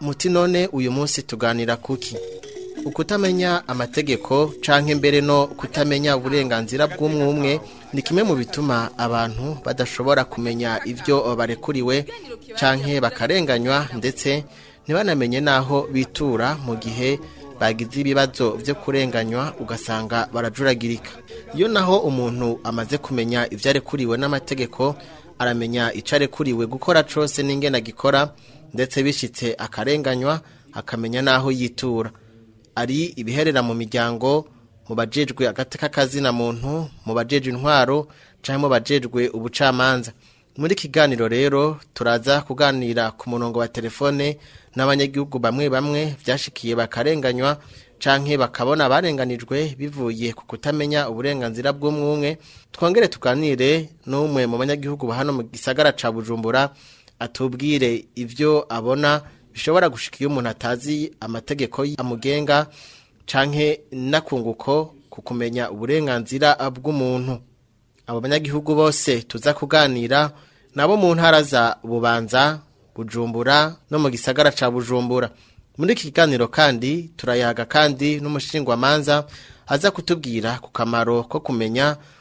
muti none uyu munsi tuganira kuki ukutamenya amategeko canke mbere no kutamenya uburenganzira bw'umwe umwe ni kimwe mu bituma abantu badashobora kumenya ibyo barekuriwe canke bakarenganywa ndetse ntibanamenye n'aho bitura mu gihe bagize ibibazo byo kurenganywa ugasanga barajuragirika iyo naho umuntu amaze kumenya ibyo arekuriwe n'amategeko aramenya icyo arekuriwe gukora cose n'ingena gikora ndetse bishyitse akarenganywa akamenya n'aho yitura ari ibiherera mu miryango mu bajejwe agati k'akazina muntu mu bajejwe intwaro cyangwa mu bajejwe ubucamanza muri kiganiro rero turaza kuganira ku murongo wa telefone n'abanyagihugu bamwe bamwe byashikiye bakarenganywa canke bakabona barenganijwe bivuye ku kutamenya uburenganzira bw'umwe twongere tuganire n'umwe mu banyagihugu hano mu gisagara ca Bujumbura atubwire ibyo abona bishobora gushika iyo umuntu atazi amategeko amugenga canke nakunguko ku kumenya uburenganzira bw'umuntu abo banyagihugu bose tuza kuganira nabo mu ntara za bubanza bujumbura no mu gisagara ca bujumbura muri iki kiganiro kandi turayaga kandi n'umushingwamanza aza kutubwira ku kamaro ko kumenya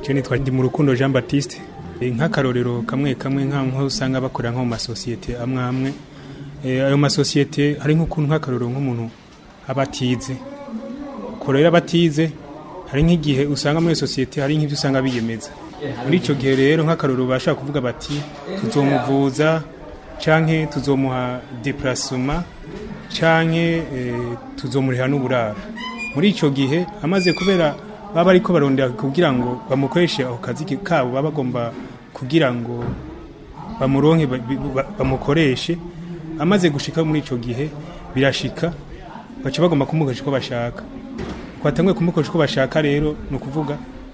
icyo nitwa mu rukundo jean Baptiste nk'akarorero kamwe kamwe nk'aho usanga bakorera nko mu masosiyete amwamwe eh, ayo masosiyete hari nk'ukuntu nk'akarorero nk'umuntu abatize. Korera uko hari nk'igihe usanga muri sosiyete hari nk'ibyo usanga biyemeza muri icyo gihe rero nk'akarorero bashaka kuvuga bati tuzomuvuza cyangwa tuzomuha depurasoma cyangwa eh, tuzomuriha n'uburara muri icyo gihe amaze kubera baba ariko barondera kugira ngo bamukoreshe ako kazi kabo baba bagomba kugira ngo bamuronke bamukoreshe amaze gushika muri icyo gihe birashika baca bagomba kumukoresha uko bashaka uko batanguye kumukoresha uko bashaka rero ni ukuvuga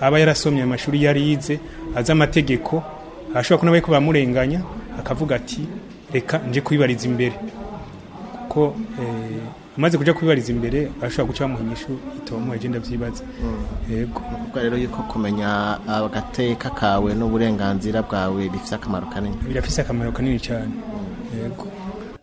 aba yarasomye amashuri yari yize azi amategeko ashobora kuba bari kubamurenganya akavuga ati reka nje kubibariza imbere kuko eh, umaze kujya kubibariza imbere ashobora guca bamuha inyishu itomuha agenda by'ibanze mm. yego kuko rero yuko kumenya ah, agateka kawe n'uburenganzira bwawe bifite akamaro kanini birafite akamaro kanini cyane mm. yego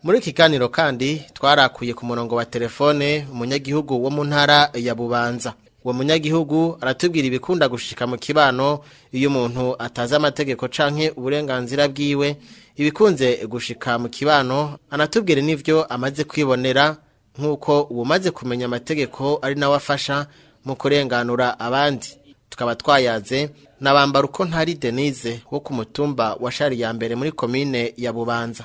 muri iki kiganiro kandi twarakuye ku murongo wa telefone umunyagihugu wo mu ntara ya bubanza uwo munyagihugu aratubwira ibikunda gushika mu kibano iyo umuntu atazi amategeko canke uburenganzira bwiwe ibikunze gushika mu kibano anatubwira n'ivyo amaze kwibonera nk'uko ubumaze kumenya amategeko ari nawe afasha mu kurenganura abandi tukaba twayaze n'abambara uko ntari denise wo ku mutumba wa shari ya mbere muri komine ya bubanza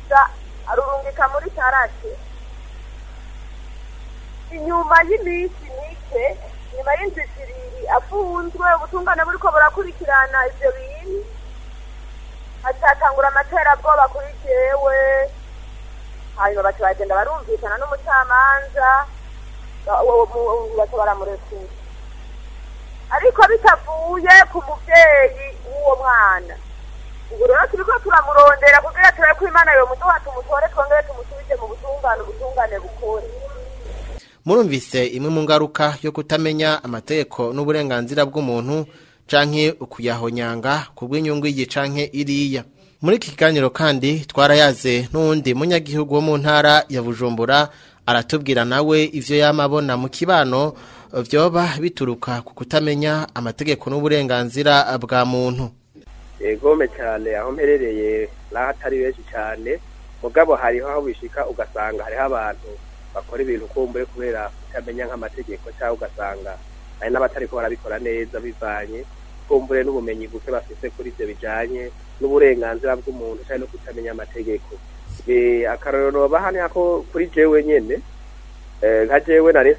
arurungika muri tarate inyuma y'iminsi mike nyuma y'inzira ibiri afunzwe ubutungane buri ko burakurikirana ibyo bintu hacatangura amaterabwoba kuri jewe hanyuma baca bagenda barumvikana n'umucamanza baca baramurekura ariko bitavuye ku mubyeyi w'uwo mwana ubwo rero turiko turamurondera kugira turebe ko imana yomuduha tumutore twongere tumusubije mu butungane ubutungane bukore murumvise imwe mu ngaruka yo kutamenya amategeko n'uburenganzira bw'umuntu canke ukuyahonyanga ku bw'inyungu iyi canke iriya muri iki kiganiro kandi twarayaze n'uwundi munyagihugu wo mu ntara ya bujumbura aratubwira nawe ivyo yamabona mu kibano vyoba bituruka ku kutamenya amategeko n'uburenganzira bwa muntu egome cyane aho mperereye n'ahatari benshi cyane mugabo hariho aho bishika ugasanga hariho abantu bakora ibintu ukumbuye kubera kutamenya nk'amategeko cyangwa ugasanga hari n'abatari ko barabikora neza bivanye kumbure n'ubumenyi buke bafite kuri ibyo bijyanye n'uburenganzira bw'umuntu cyangwa no kutamenya amategeko akarorero bahane hano ko kuri jewe nyine eh, nka jewe nari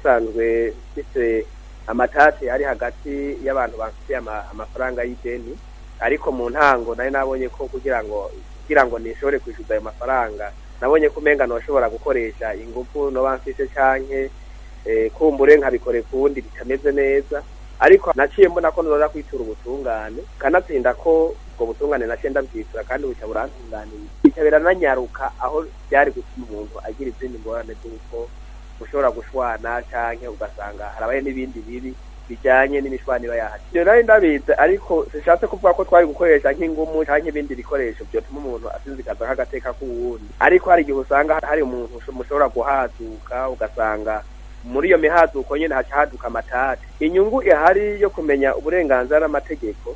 mfite amatati ari hagati y'abantu bafite amafaranga y'ideni ariko mu ntango nari nabonye ko kugira ngo kugira ngo nishobore kwishyuza ayo mafaranga nabonye ko umengano bashobora gukoresha ingufu no bamfise canke eh, kumbure nkabikore ku wundi bitameze neza ariko naciye mbona ko nurora kwitura ubutungane kanatsinda ko ubwo butungane naciye ndabyitura kandi buca burantunganiye bica birananyaruka aho byari gutuma umuntu agira izindi ngorane z'uko ushobora gushwana canke ugasanga harabaye n'ibindi bibi bijyanye n'imishwaniro yahari ibyo nawe ndabizi ariko sishatse kuvuga ko twari gukoresha nk'ingumu cyangwa ibindi bikoresho byotuma umuntu asinzikaza nk'agateka k'uwundi ariko hari igihe usanga hari umuntu mushobora guhaduka ugasanga muri iyo mihaduko nyine haduka amatati inyungu ihari yo kumenya uburenganzira n'amategeko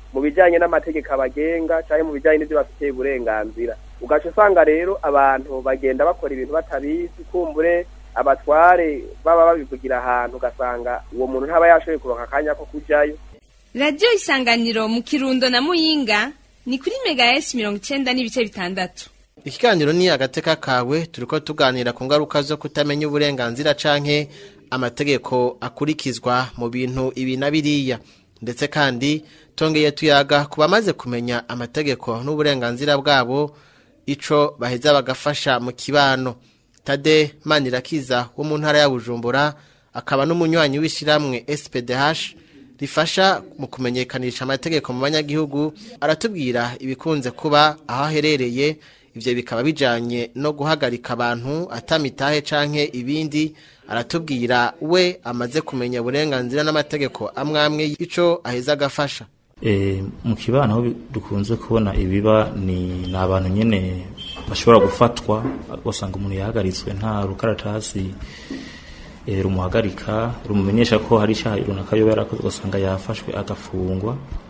mu bijyanye n'amategeko abagenga cyangwa mu bijyanye n'ibyo bafite uburenganzira ugaca usanga rero abantu bagenda bakora ibintu batabizi kumbure abatware baba babivugira ahantu ugasanga uwo muntu ntaba yashoboye kuronka akanya ko kujyayo radiyo isanganiro mu kirundo na muyinga ni kuri mega esi mirongo icyenda n'ibice bitandatu ikiganiro ni agateka kawe turi ko tuganira ku ngaruka zo kutamenya uburenganzira canke amategeko akurikizwa mu bintu ibi na biriya ndetse kandi tongeye tuyaga ku bamaze kumenya amategeko n'uburenganzira bwabo ico baheza bagafasha mu kibano tade manirakiza wo mu ntara ya bujumbura akaba n'umunywanyi w'ishyirahamwe SPDH rifasha mu kumenyekanisha amategeko mu banyagihugu aratubwira ibikunze kuba aho aherereye ibyo bikaba bijyanye no guhagarika abantu atamitahe canke ibindi aratubwira we amaze kumenya uburenganzira n'amategeko amwe amwe aheza agafasha Eh, mu kibano aho dukunze kubona ibiba ni abantu nyine bashobora gufatwa ugasanga umuntu yahagaritswe nta rukaratasi eh, rumuhagarika rumumenyesha ko hari icyaha runaka yoba yarakoze ugasanga yafashwe agafungwa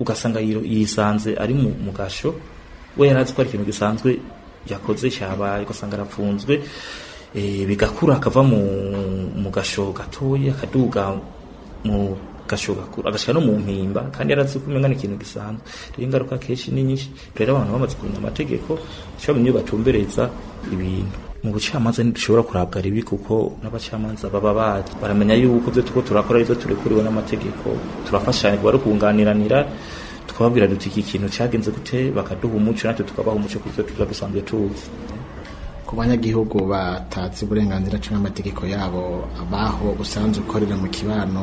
ugasanga yisanze ari mu mugasho we yari azi ko ari ikintu gisanzwe yakoze cyabaye ugasanga arapfunzwe eh, bigakura akava mu gasho gatoya akaduga mu gashoboka agashika no mumpimba kandi yarazi kumenga ikintu gisanzwe rero ingaruka keshi ni nyinshi rero abantu bamaze kumenya amategeko cyo bimwe batumbereza ibintu mu bucamanza ntidushobora kurabwa ribi kuko n'abacamanza baba bazi baramenya yuko byo tuko turakora turi kuriwe n'amategeko turafashanya kuba rukunganiranira twababwira duti iki kintu cyagenze gute bakaduha umuco natwe tukabaha umuco kuko tuba dusanzwe tuzi ku banyagihugu batatse uburenganzira cyangwa amategeko yabo abaho usanzwe ukorera mu kibano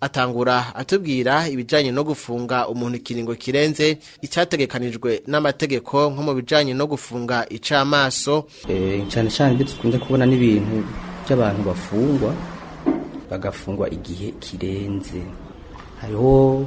atangura atubwira ibijyanye no gufunga umuntu ikiringo kirenze icyategekanijwe n'amategeko nko mu bijyanye no gufunga icamaso eh, cyane cyane ibyo dukunze kubona n'ibintu by'abantu bafungwa bagafungwa igihe kirenze hariho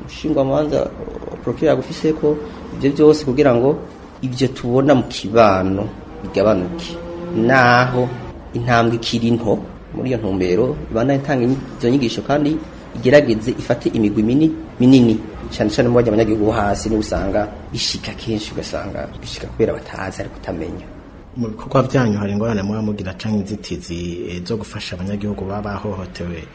umushingamanza porokira yagufise ko ibyo byose kugira ngo ibyo tubona mu kibano bigabanuke naho intambwe ikiri nto muri iyo ntumbero ibana itanga izo nyigisho kandi igerageze ifate imigwi minini minini cyane cyane mu bajya abanyagihugu hasi niba usanga bishika kenshi ugasanga bishika kubera batazi ariko utamenya mu bikorwa byanyu hari ingorane muba mugira cyangwa inzitizi eh, zo gufasha abanyagihugu baba bahohotewe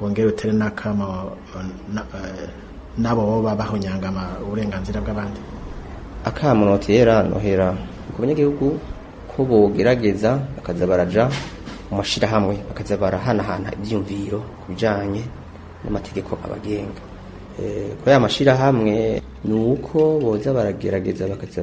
wongere utere n'akamo eh, n'abo baba bahonyanga uburenganzira bw'abandi akamo yera nohera ku banyagihugu ko bogerageza bakaza baraja mu mashyirahamwe bakaza barahanahana ibyiyumviro ku bijyanye n'amategeko abagenga eh, Ko aya mashyirahamwe ni uko boza baragerageza bakaza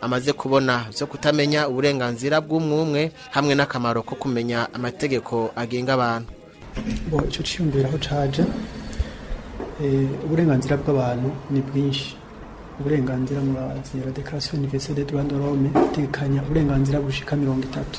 amaze kubona zo kutamenya uburenganzira bw'umwumwe hamwe n'akamaro ko kumenya amategeko agenga abantu icyo cyiyumviraho caje eh, uburenganzira bw'abantu ni bwinshi uburenganzira murazira declaration universelle des droits de l'homme itegekanya uburenganzira bushika mirongo itatu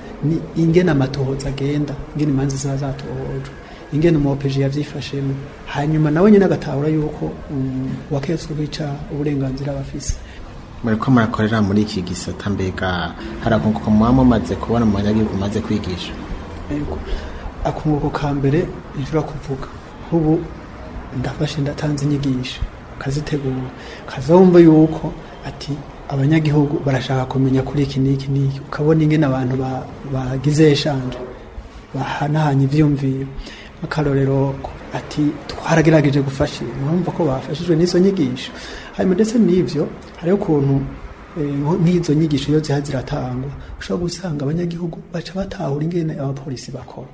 ni ingena amatohoza agenda ingena imanza ziba zatohojwe ingene umuwopeji yavyifashemo hanyuma nawe nyene agatahura yuko mm, waketse kwica uburenganzira bafise muriko murakorera muri iki gisata mbega harakunguka muba mumaze kubona mu banyagihugu umaze kwigisha akunguko ka mbere nshobora kuvuga nk'ubu ndafashe ndatanze inyigisho kazitegura kazumva yuko ati abanyagihugu barashaka kumenya kuri iki n'iki n'iki ukabona ingene abantu bagize eshanje bahanahanye ivyumviro akarorero ati twaragerageje gufasha impamvu ko bafashijwe n'izo nyigisho hanyuma ndetse n'ibyo hariho ukuntu eh, nk'izo nyigisho iyo ziha ziratangwa ushobora gusanga abanyagihugu baca batahura ingene abapolisi bakora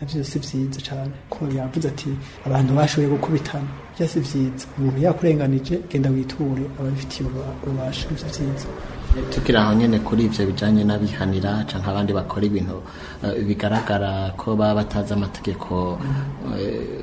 navyo si vyiza cane ko yavuze ati abantu bashoboye gukubitana bya si vyiza umuntu yakurenganije genda witure ababifitiye ububasha nivyo vyiza eh, tukiri aho nyene kuri ibyo bijyanye n'abihanira cyangwa abandi bakora ibintu eh, bigaragara ko baba batazi amategeko mm. eh,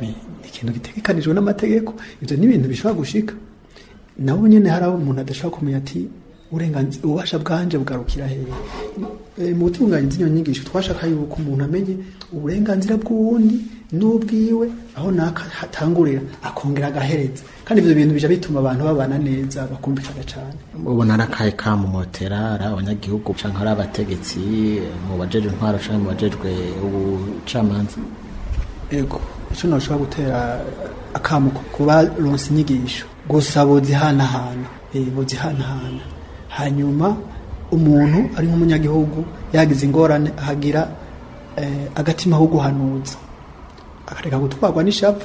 ni ikintu gitegekanijwe n'amategeko ibyo ni ibintu bishobora gushika nabo nyine hari aho umuntu adashobora kumenya ati ububasha bwanjye bugarukira hera eh, mu butunganye zino nyigisho twashaka yuko umuntu amenye uburenganzira bw'uwundi n'ubwiwe aho naka hatangurira akongera agahereza kandi ibyo bintu bijya bituma abantu babana neza bakumvikana cyane ubona ari akahe kamumotera ari abanyagihugu cyangwa ari abategetsi mu bajejwe intwaro cyangwa mu bajejwe ubucamanza ego icyo nashobora gutera akamu kuba ronsa inyigisho gusa buzihanahana eh, buzihanahana hanyuma umuntu ari nk'umunyagihugu yagize ingorane ahagira eh, agatima ko guhanuza akareka gutwarwa n'ishavu